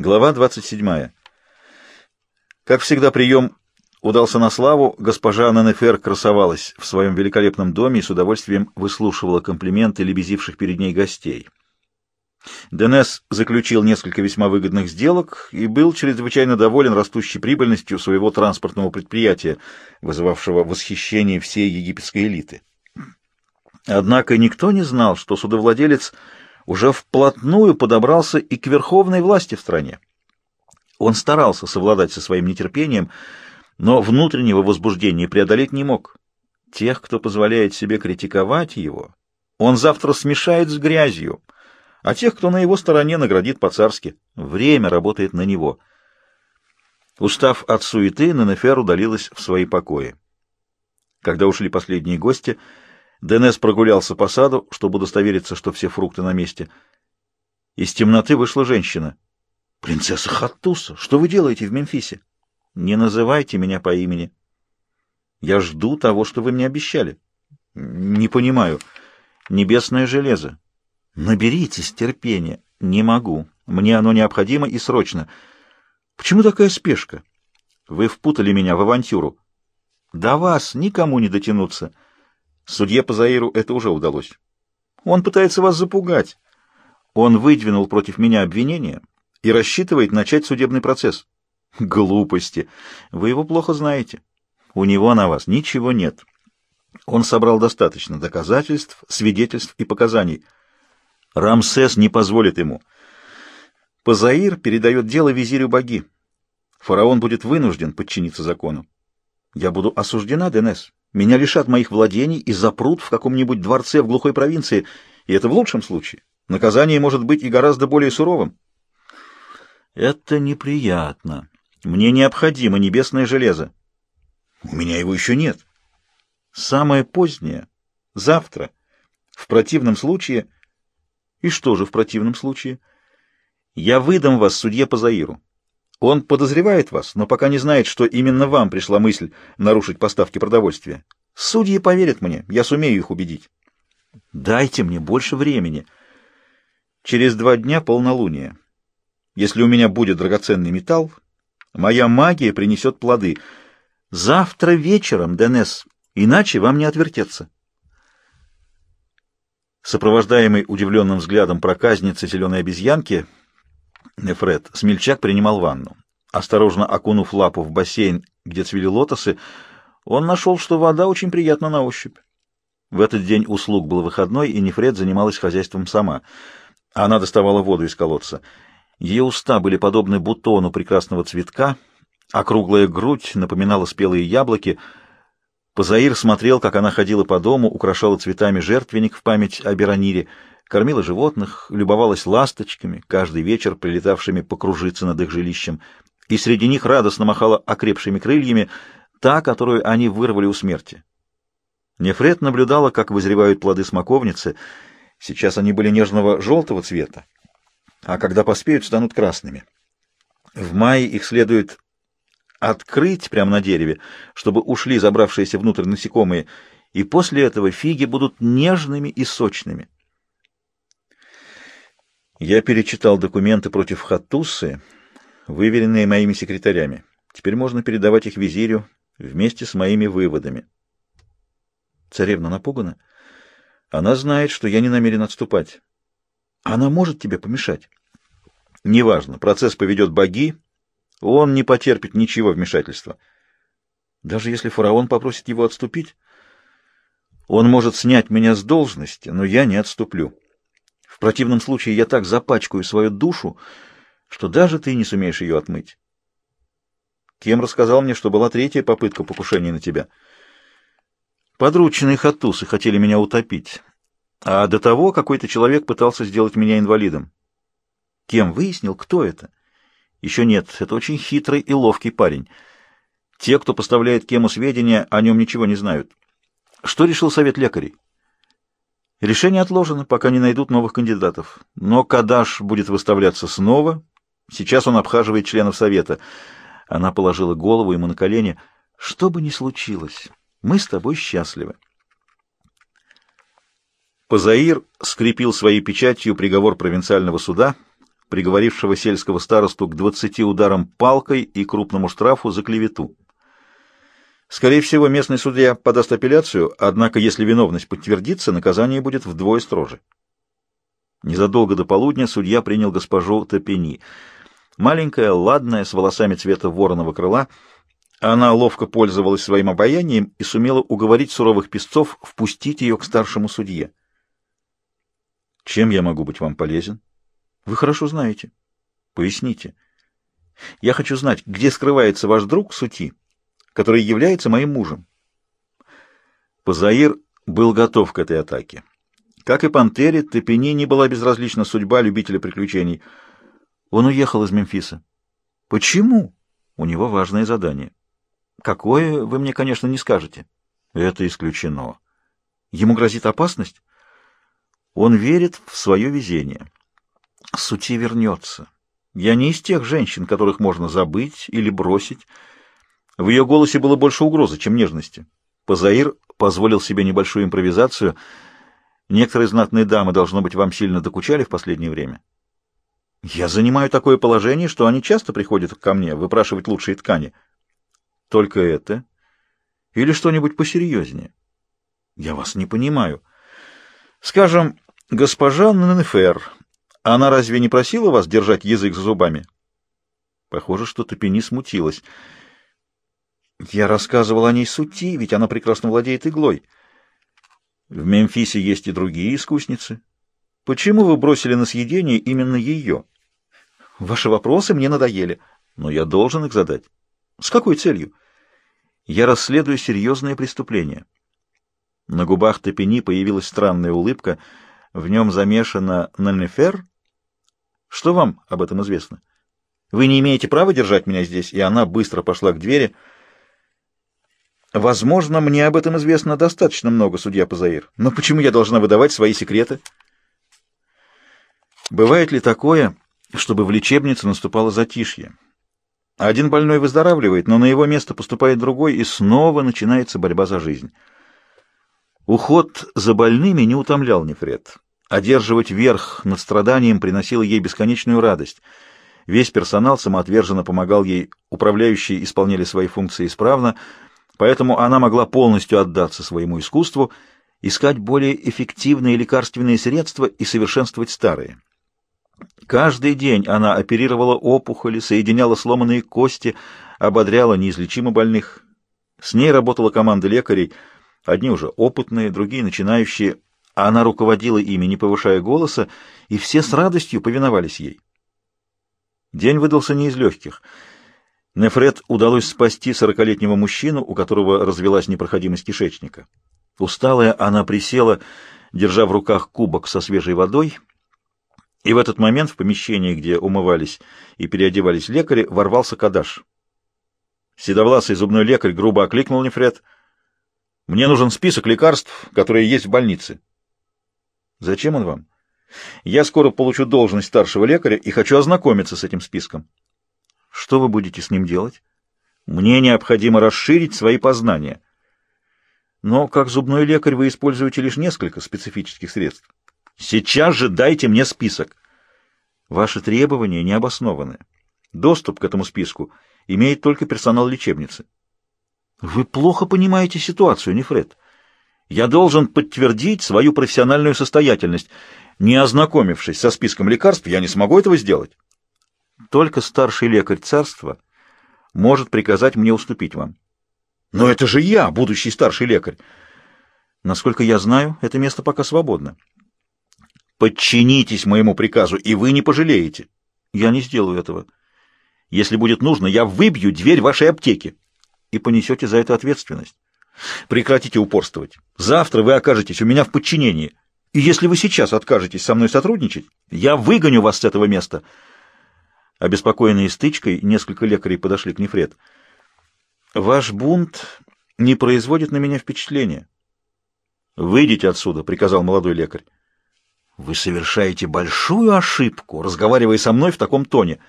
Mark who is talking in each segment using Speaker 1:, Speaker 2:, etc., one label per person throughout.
Speaker 1: Глава 27. Как всегда, прием удался на славу. Госпожа Нанефер красовалась в своем великолепном доме и с удовольствием выслушивала комплименты лебезивших перед ней гостей. Денес заключил несколько весьма выгодных сделок и был чрезвычайно доволен растущей прибыльностью своего транспортного предприятия, вызывавшего восхищение всей египетской элиты. Однако никто не знал, что судовладелец уже вплотную подобрался и к верховной власти в стране. Он старался совладать со своим нетерпением, но внутреннего возбуждения преодолеть не мог. Тех, кто позволяет себе критиковать его, он завтра смешает с грязью — а тех, кто на его стороне, наградит по-царски. Время работает на него. Устав от суеты, Ненефер удалилась в свои покои. Когда ушли последние гости, Денес прогулялся по саду, чтобы удостовериться, что все фрукты на месте. Из темноты вышла женщина. — Принцесса Хаттуса, что вы делаете в Мемфисе? — Не называйте меня по имени. — Я жду того, что вы мне обещали. — Не понимаю. Небесное железо. Наберитесь терпения. Не могу. Мне оно необходимо и срочно. Почему такая спешка? Вы впутали меня в авантюру. До вас никому не дотянуться. Судье по Заиру это уже удалось. Он пытается вас запугать. Он выдвинул против меня обвинение и рассчитывает начать судебный процесс. Глупости. Вы его плохо знаете. У него на вас ничего нет. Он собрал достаточно доказательств, свидетельств и показаний — Рамсес не позволит ему. Пазаир передает дело визирю Баги. Фараон будет вынужден подчиниться закону. Я буду осуждена, Денес. Меня лишат моих владений и запрут в каком-нибудь дворце в глухой провинции, и это в лучшем случае. Наказание может быть и гораздо более суровым. Это неприятно. Мне необходимо небесное железо. У меня его еще нет. Самое позднее — завтра. В противном случае... И что же в противном случае? Я выдам вас судье по Заиру. Он подозревает вас, но пока не знает, что именно вам пришла мысль нарушить поставки продовольствия. Судьи поверят мне, я сумею их убедить. Дайте мне больше времени. Через два дня полнолуние. Если у меня будет драгоценный металл, моя магия принесет плоды. Завтра вечером, Денес, иначе вам не отвертеться. Сопровождаемый удивленным взглядом проказницы зеленой обезьянки, Нефред, смельчак принимал ванну. Осторожно окунув лапу в бассейн, где цвели лотосы, он нашел, что вода очень приятна на ощупь. В этот день услуг был выходной, и Нефред занималась хозяйством сама. Она доставала воду из колодца. Ее уста были подобны бутону прекрасного цветка, а круглая грудь напоминала спелые яблоки — Позаир смотрел, как она ходила по дому, украшала цветами жертвенник в память о Беронире, кормила животных, любовалась ласточками, каждый вечер прилетавшими покружиться над их жилищем, и среди них радостно махала окрепшими крыльями, та, которую они вырвали у смерти. Нефред наблюдала, как вызревают плоды смоковницы. Сейчас они были нежного желтого цвета, а когда поспеют, станут красными. В мае их следует открыть прямо на дереве, чтобы ушли забравшиеся внутрь насекомые, и после этого фиги будут нежными и сочными. Я перечитал документы против Хаттусы, выверенные моими секретарями. Теперь можно передавать их визирю вместе с моими выводами. Царевна напугана. Она знает, что я не намерен отступать. Она может тебе помешать. Неважно, процесс поведет боги, он не потерпит ничего вмешательства. Даже если фараон попросит его отступить, он может снять меня с должности, но я не отступлю. В противном случае я так запачкаю свою душу, что даже ты не сумеешь ее отмыть. Кем рассказал мне, что была третья попытка покушения на тебя? Подручные хатусы хотели меня утопить, а до того какой-то человек пытался сделать меня инвалидом. Кем выяснил, кто это? Еще нет, это очень хитрый и ловкий парень. Те, кто поставляет Кему сведения, о нем ничего не знают. Что решил совет лекарей? Решение отложено, пока не найдут новых кандидатов. Но Кадаш будет выставляться снова. Сейчас он обхаживает членов совета. Она положила голову ему на колени. Что бы ни случилось, мы с тобой счастливы. Позаир скрепил своей печатью приговор провинциального суда — приговорившего сельского старосту к 20 ударам палкой и крупному штрафу за клевету. Скорее всего, местный судья подаст апелляцию, однако если виновность подтвердится, наказание будет вдвое строже. Незадолго до полудня судья принял госпожу Топени. Маленькая, ладная, с волосами цвета вороного крыла, она ловко пользовалась своим обаянием и сумела уговорить суровых песцов впустить ее к старшему судье. «Чем я могу быть вам полезен?» «Вы хорошо знаете». «Поясните». «Я хочу знать, где скрывается ваш друг Сути, который является моим мужем». Позаир был готов к этой атаке. Как и Пантере, Тепени не была безразлична судьба любителя приключений. Он уехал из Мемфиса. Почему? У него важное задание. Какое, вы мне, конечно, не скажете. Это исключено. Ему грозит опасность? Он верит в свое везение. Сути вернется. Я не из тех женщин, которых можно забыть или бросить. В ее голосе было больше угрозы, чем нежности. Позаир позволил себе небольшую импровизацию — Некоторые знатные дамы, должно быть, вам сильно докучали в последнее время. Я занимаю такое положение, что они часто приходят ко мне выпрашивать лучшие ткани. Только это? Или что-нибудь посерьезнее? Я вас не понимаю. Скажем, госпожа Ненефер, она разве не просила вас держать язык за зубами? Похоже, что Топени смутилась. Я рассказывал о ней сути, ведь она прекрасно владеет иглой. В Мемфисе есть и другие искусницы. Почему вы бросили на съедение именно ее? Ваши вопросы мне надоели, но я должен их задать. С какой целью? Я расследую серьезное преступление. На губах Топени появилась странная улыбка. В нем замешана Нальнефер. Что вам об этом известно? Вы не имеете права держать меня здесь, и она быстро пошла к двери, — Возможно, мне об этом известно достаточно много, судья Пазаир. Но почему я должна выдавать свои секреты? Бывает ли такое, чтобы в лечебнице наступало затишье? Один больной выздоравливает, но на его место поступает другой, и снова начинается борьба за жизнь. Уход за больными не утомлял Нефред. Одерживать верх над страданием приносило ей бесконечную радость. Весь персонал самоотверженно помогал ей, управляющие исполняли свои функции исправно — Поэтому она могла полностью отдаться своему искусству, искать более эффективные лекарственные средства и совершенствовать старые. Каждый день она оперировала опухоли, соединяла сломанные кости, ободряла неизлечимо больных. С ней работала команда лекарей, одни уже опытные, другие начинающие. Она руководила ими, не повышая голоса, и все с радостью повиновались ей. День выдался не из легких — Нефред удалось спасти сорокалетнего мужчину, у которого развелась непроходимость кишечника. Усталая, она присела, держа в руках кубок со свежей водой, и в этот момент в помещении, где умывались и переодевались лекари, ворвался Кадаш. Седовласый зубной лекарь грубо окликнул Нефред. «Мне нужен список лекарств, которые есть в больнице». «Зачем он вам?» «Я скоро получу должность старшего лекаря и хочу ознакомиться с этим списком». Что вы будете с ним делать? Мне необходимо расширить свои познания. Но как зубной лекарь вы используете лишь несколько специфических средств. Сейчас же дайте мне список. Ваши требования не обоснованы. Доступ к этому списку имеет только персонал лечебницы. Вы плохо понимаете ситуацию, Нефред. Я должен подтвердить свою профессиональную состоятельность. Не ознакомившись со списком лекарств, я не смогу этого сделать. Только старший лекарь царства может приказать мне уступить вам. Но это же я, будущий старший лекарь. Насколько я знаю, это место пока свободно. Подчинитесь моему приказу, и вы не пожалеете. Я не сделаю этого. Если будет нужно, я выбью дверь вашей аптеки. И понесете за это ответственность. Прекратите упорствовать. Завтра вы окажетесь у меня в подчинении. И если вы сейчас откажетесь со мной сотрудничать, я выгоню вас с этого места. Обеспокоенные стычкой, несколько лекарей подошли к Нефред. «Ваш бунт не производит на меня впечатления». «Выйдите отсюда», — приказал молодой лекарь. «Вы совершаете большую ошибку, разговаривая со мной в таком тоне.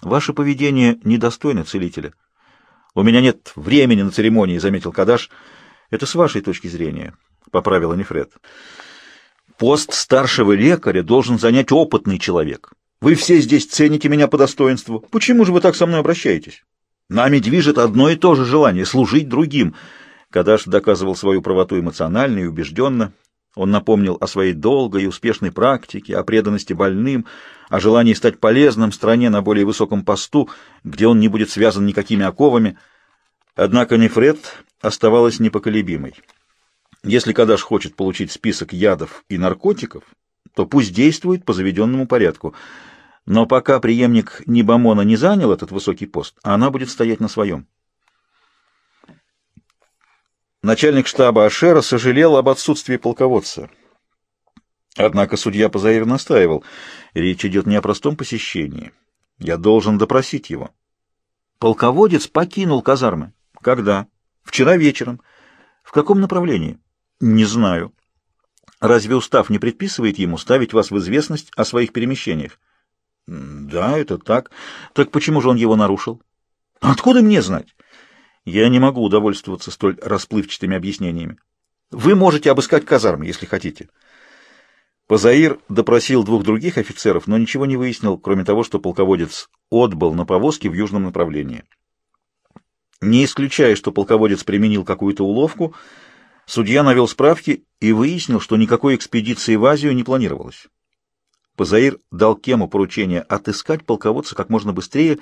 Speaker 1: Ваше поведение недостойно целителя». «У меня нет времени на церемонии», — заметил Кадаш. «Это с вашей точки зрения», — поправила Нефред. «Пост старшего лекаря должен занять опытный человек». Вы все здесь цените меня по достоинству. Почему же вы так со мной обращаетесь? Нами движет одно и то же желание — служить другим. Кадаш доказывал свою правоту эмоционально и убежденно. Он напомнил о своей долгой и успешной практике, о преданности больным, о желании стать полезным стране на более высоком посту, где он не будет связан никакими оковами. Однако Нефред оставалась непоколебимой. Если Кадаш хочет получить список ядов и наркотиков, то пусть действует по заведенному порядку. Но пока преемник Нибамона не занял этот высокий пост, она будет стоять на своем. Начальник штаба Ашера сожалел об отсутствии полководца. Однако судья Позаир настаивал. Речь идет не о простом посещении. Я должен допросить его. Полководец покинул казармы. Когда? Вчера вечером. В каком направлении? Не знаю. Разве устав не предписывает ему ставить вас в известность о своих перемещениях? Да, это так. Так почему же он его нарушил? Откуда мне знать? Я не могу удовольствоваться столь расплывчатыми объяснениями. Вы можете обыскать казармы, если хотите. Позаир допросил двух других офицеров, но ничего не выяснил, кроме того, что полководец отбыл на повозке в южном направлении. Не исключая, что полководец применил какую-то уловку, Судья навел справки и выяснил, что никакой экспедиции в Азию не планировалось. Позаир дал Кему поручение отыскать полководца как можно быстрее,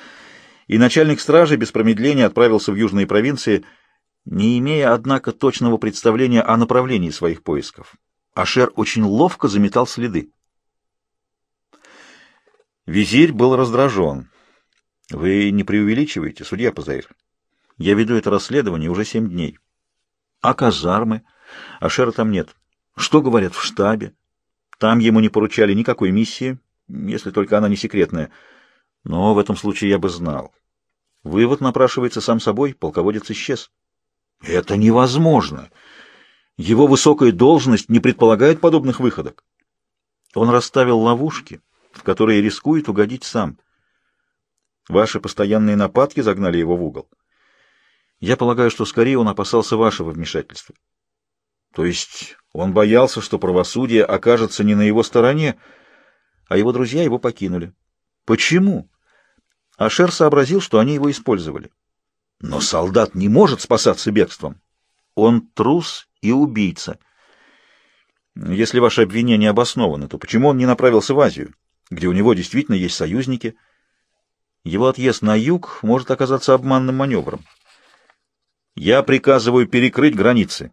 Speaker 1: и начальник стражи без промедления отправился в южные провинции, не имея, однако, точного представления о направлении своих поисков. Ашер очень ловко заметал следы. Визирь был раздражен. «Вы не преувеличиваете, судья Позаир. Я веду это расследование уже семь дней». А казармы? А Шера там нет. Что говорят в штабе? Там ему не поручали никакой миссии, если только она не секретная. Но в этом случае я бы знал. Вывод напрашивается сам собой, полководец исчез. Это невозможно. Его высокая должность не предполагает подобных выходок. Он расставил ловушки, в которые рискует угодить сам. Ваши постоянные нападки загнали его в угол. Я полагаю, что скорее он опасался вашего вмешательства. То есть он боялся, что правосудие окажется не на его стороне, а его друзья его покинули. Почему? Ашер сообразил, что они его использовали. Но солдат не может спасаться бегством. Он трус и убийца. Если ваши обвинения обоснованы, то почему он не направился в Азию, где у него действительно есть союзники? Его отъезд на юг может оказаться обманным маневром. Я приказываю перекрыть границы.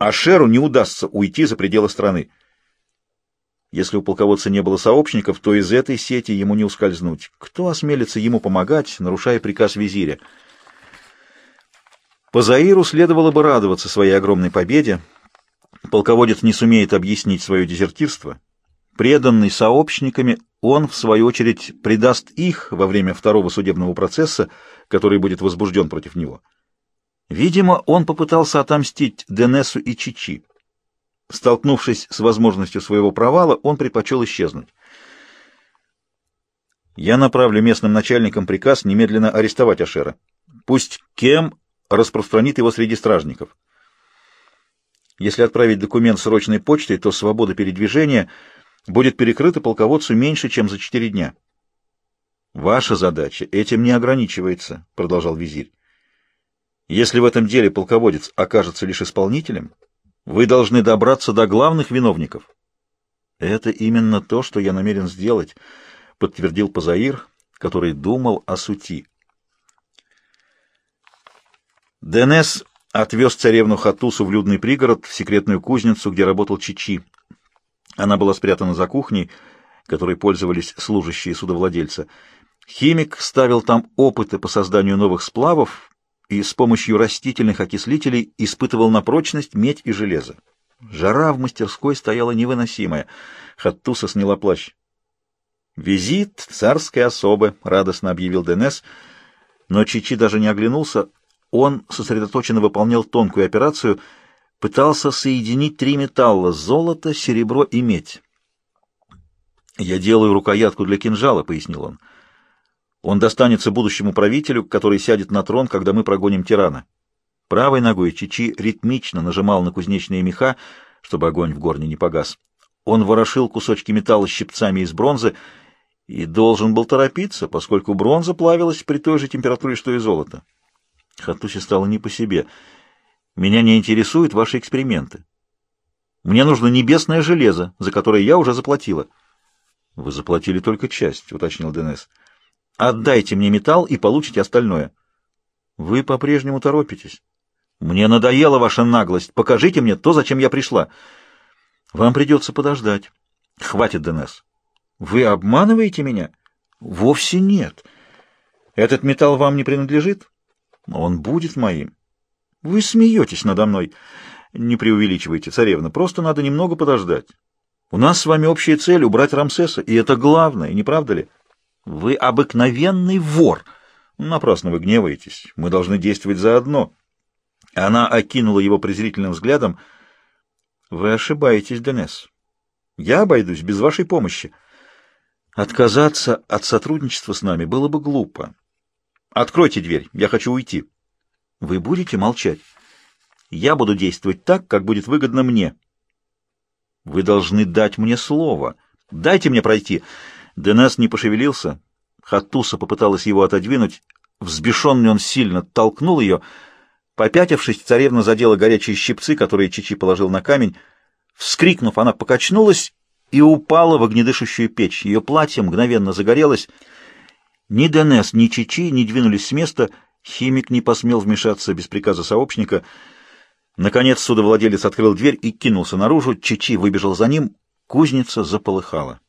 Speaker 1: А Шеру не удастся уйти за пределы страны. Если у полководца не было сообщников, то из этой сети ему не ускользнуть. Кто осмелится ему помогать, нарушая приказ визиря? По Заиру следовало бы радоваться своей огромной победе. Полководец не сумеет объяснить свое дезертирство. Преданный сообщниками, он, в свою очередь, предаст их во время второго судебного процесса, который будет возбужден против него. Видимо, он попытался отомстить Денесу и Чичи. Столкнувшись с возможностью своего провала, он предпочел исчезнуть. Я направлю местным начальникам приказ немедленно арестовать Ашера. Пусть Кем распространит его среди стражников. Если отправить документ срочной почтой, то свобода передвижения будет перекрыта полководцу меньше, чем за четыре дня. «Ваша задача этим не ограничивается», — продолжал визирь. Если в этом деле полководец окажется лишь исполнителем, вы должны добраться до главных виновников. Это именно то, что я намерен сделать, подтвердил Пазаир, который думал о сути. Денес отвез царевну Хатусу в людный пригород, в секретную кузницу, где работал Чичи. Она была спрятана за кухней, которой пользовались служащие судовладельца. Химик ставил там опыты по созданию новых сплавов, и с помощью растительных окислителей испытывал на прочность медь и железо. Жара в мастерской стояла невыносимая. Хаттуса сняла плащ. «Визит царской особы», — радостно объявил Денес, но Чичи даже не оглянулся. Он сосредоточенно выполнял тонкую операцию, пытался соединить три металла — золото, серебро и медь. «Я делаю рукоятку для кинжала», — пояснил он. Он достанется будущему правителю, который сядет на трон, когда мы прогоним тирана. Правой ногой Чичи ритмично нажимал на кузнечные меха, чтобы огонь в горне не погас. Он ворошил кусочки металла щипцами из бронзы, и должен был торопиться, поскольку бронза плавилась при той же температуре, что и золото. Хатуси стало не по себе. «Меня не интересуют ваши эксперименты. Мне нужно небесное железо, за которое я уже заплатила». «Вы заплатили только часть», — уточнил Денес. «Отдайте мне металл и получите остальное». «Вы по-прежнему торопитесь». «Мне надоела ваша наглость. Покажите мне то, зачем я пришла». «Вам придется подождать». «Хватит, Денес. Вы обманываете меня? Вовсе нет. Этот металл вам не принадлежит? Он будет моим. Вы смеетесь надо мной. Не преувеличивайте, царевна, просто надо немного подождать. У нас с вами общая цель — убрать Рамсеса, и это главное, не правда ли? Вы обыкновенный вор. Напрасно вы гневаетесь. Мы должны действовать заодно. Она окинула его презрительным взглядом. Вы ошибаетесь, Денес. Я обойдусь без вашей помощи. Отказаться от сотрудничества с нами было бы глупо. Откройте дверь, я хочу уйти. Вы будете молчать? Я буду действовать так, как будет выгодно мне. Вы должны дать мне слово. Дайте мне пройти. Денес не пошевелился. Хатуса попыталась его отодвинуть. Взбешенный он сильно толкнул ее. Попятившись, царевна задела горячие щипцы, которые Чичи положил на камень. Вскрикнув, она покачнулась и упала в огнедышащую печь. Ее платье мгновенно загорелось. Ни Денес, ни Чичи не двинулись с места. Химик не посмел вмешаться без приказа сообщника. Наконец судовладелец открыл дверь и кинулся наружу. Чичи выбежал за ним. Кузница заполыхала.